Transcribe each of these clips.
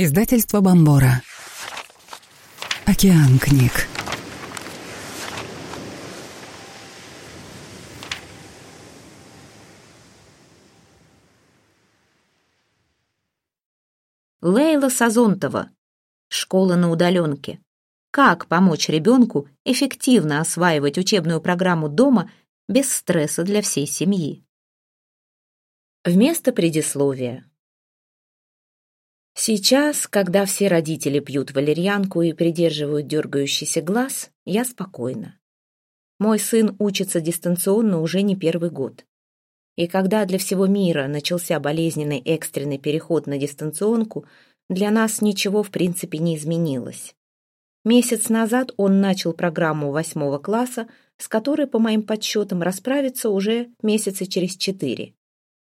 Издательство Бомбора. Океан книг. Лейла Сазонтова. Школа на удаленке. Как помочь ребенку эффективно осваивать учебную программу дома без стресса для всей семьи? Вместо предисловия. Сейчас, когда все родители пьют валерьянку и придерживают дергающийся глаз, я спокойна. Мой сын учится дистанционно уже не первый год. И когда для всего мира начался болезненный экстренный переход на дистанционку, для нас ничего в принципе не изменилось. Месяц назад он начал программу восьмого класса, с которой, по моим подсчетам, расправится уже месяца через четыре.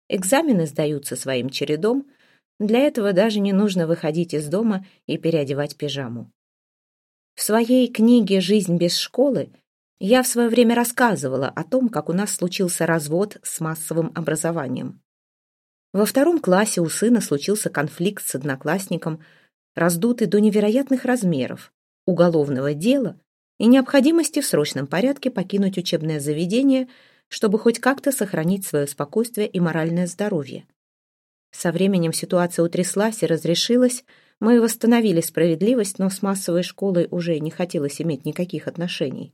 Экзамены сдаются своим чередом – для этого даже не нужно выходить из дома и переодевать пижаму. В своей книге «Жизнь без школы» я в свое время рассказывала о том, как у нас случился развод с массовым образованием. Во втором классе у сына случился конфликт с одноклассником, раздутый до невероятных размеров, уголовного дела и необходимости в срочном порядке покинуть учебное заведение, чтобы хоть как-то сохранить свое спокойствие и моральное здоровье. Со временем ситуация утряслась и разрешилась, мы восстановили справедливость, но с массовой школой уже не хотелось иметь никаких отношений.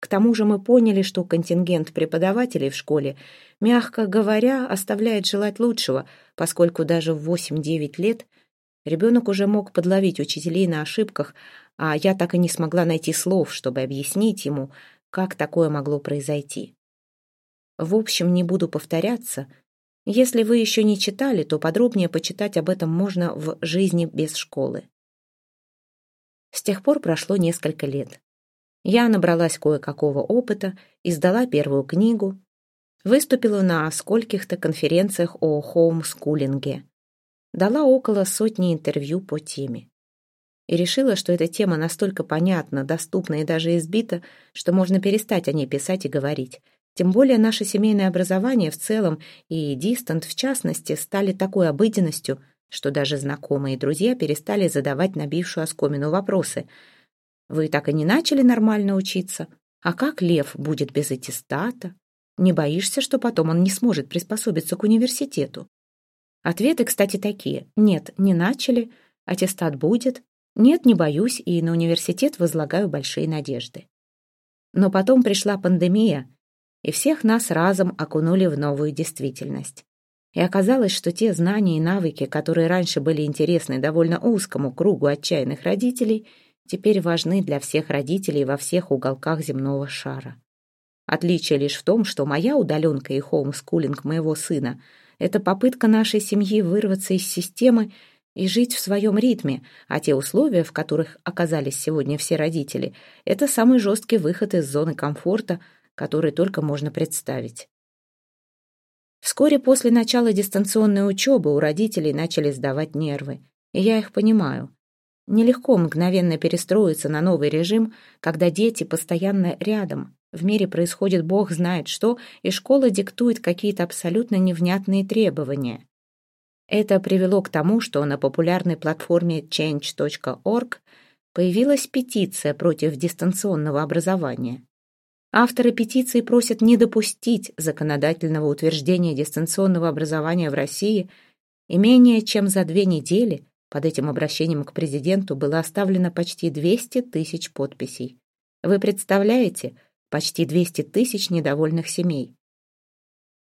К тому же мы поняли, что контингент преподавателей в школе, мягко говоря, оставляет желать лучшего, поскольку даже в 8-9 лет ребенок уже мог подловить учителей на ошибках, а я так и не смогла найти слов, чтобы объяснить ему, как такое могло произойти. В общем, не буду повторяться — если вы еще не читали, то подробнее почитать об этом можно в «Жизни без школы». С тех пор прошло несколько лет. Я набралась кое-какого опыта, издала первую книгу, выступила на скольких-то конференциях о хоумскулинге, дала около сотни интервью по теме. И решила, что эта тема настолько понятна, доступна и даже избита, что можно перестать о ней писать и говорить. Тем более наше семейное образование в целом и дистант в частности стали такой обыденностью, что даже знакомые и друзья перестали задавать набившую оскомину вопросы. «Вы так и не начали нормально учиться? А как Лев будет без аттестата? Не боишься, что потом он не сможет приспособиться к университету?» Ответы, кстати, такие. «Нет, не начали. Аттестат будет. Нет, не боюсь, и на университет возлагаю большие надежды». Но потом пришла пандемия, и всех нас разом окунули в новую действительность. И оказалось, что те знания и навыки, которые раньше были интересны довольно узкому кругу отчаянных родителей, теперь важны для всех родителей во всех уголках земного шара. Отличие лишь в том, что моя удаленка и хоумскулинг моего сына — это попытка нашей семьи вырваться из системы и жить в своем ритме, а те условия, в которых оказались сегодня все родители, это самый жесткий выход из зоны комфорта — который только можно представить. Вскоре после начала дистанционной учебы у родителей начали сдавать нервы, и я их понимаю. Нелегко мгновенно перестроиться на новый режим, когда дети постоянно рядом. В мире происходит бог знает что, и школа диктует какие-то абсолютно невнятные требования. Это привело к тому, что на популярной платформе change.org появилась петиция против дистанционного образования. Авторы петиции просят не допустить законодательного утверждения дистанционного образования в России, и менее чем за две недели под этим обращением к президенту было оставлено почти 200 тысяч подписей. Вы представляете, почти 200 тысяч недовольных семей.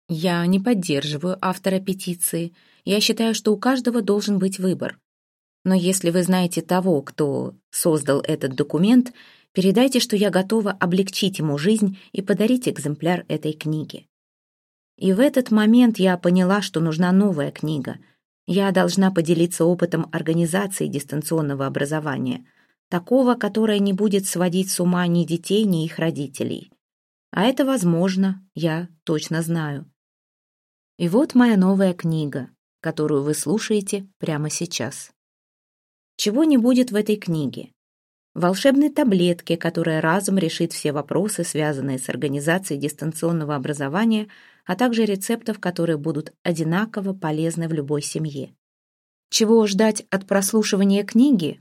Я не поддерживаю автора петиции. Я считаю, что у каждого должен быть выбор. Но если вы знаете того, кто создал этот документ, Передайте, что я готова облегчить ему жизнь и подарить экземпляр этой книги. И в этот момент я поняла, что нужна новая книга. Я должна поделиться опытом организации дистанционного образования, такого, которое не будет сводить с ума ни детей, ни их родителей. А это возможно, я точно знаю. И вот моя новая книга, которую вы слушаете прямо сейчас. Чего не будет в этой книге? Волшебной таблетки, которая разом решит все вопросы, связанные с организацией дистанционного образования, а также рецептов, которые будут одинаково полезны в любой семье. Чего ждать от прослушивания книги?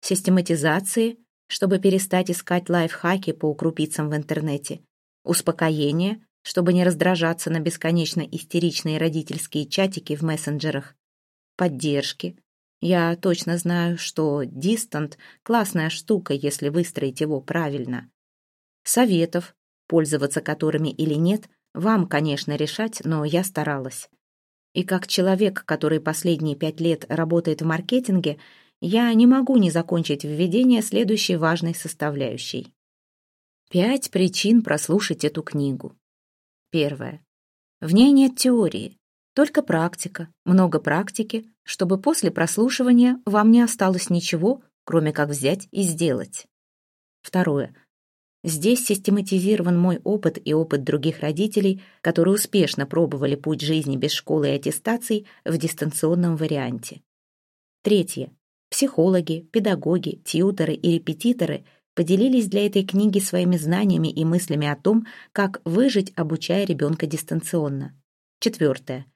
Систематизации, чтобы перестать искать лайфхаки по крупицам в интернете. Успокоение, чтобы не раздражаться на бесконечно истеричные родительские чатики в мессенджерах. Поддержки. Я точно знаю, что Distant — классная штука, если выстроить его правильно. Советов, пользоваться которыми или нет, вам, конечно, решать, но я старалась. И как человек, который последние пять лет работает в маркетинге, я не могу не закончить введение следующей важной составляющей. Пять причин прослушать эту книгу. Первое. В ней нет теории, только практика, много практики, чтобы после прослушивания вам не осталось ничего, кроме как взять и сделать. Второе. Здесь систематизирован мой опыт и опыт других родителей, которые успешно пробовали путь жизни без школы и аттестаций в дистанционном варианте. Третье. Психологи, педагоги, тьюторы и репетиторы – поделились для этой книги своими знаниями и мыслями о том, как выжить, обучая ребенка дистанционно. Четвертое.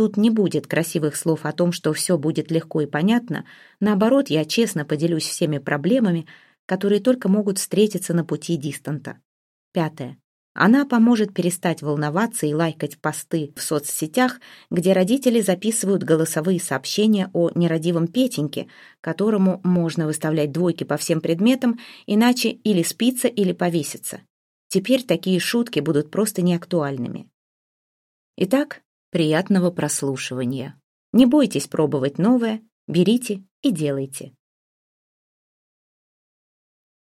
Тут не будет красивых слов о том, что все будет легко и понятно. Наоборот, я честно поделюсь всеми проблемами, которые только могут встретиться на пути дистанта. Пятое. Она поможет перестать волноваться и лайкать посты в соцсетях, где родители записывают голосовые сообщения о нерадивом Петеньке, которому можно выставлять двойки по всем предметам, иначе или спится, или повесится. Теперь такие шутки будут просто неактуальными. Итак, приятного прослушивания. Не бойтесь пробовать новое, берите и делайте.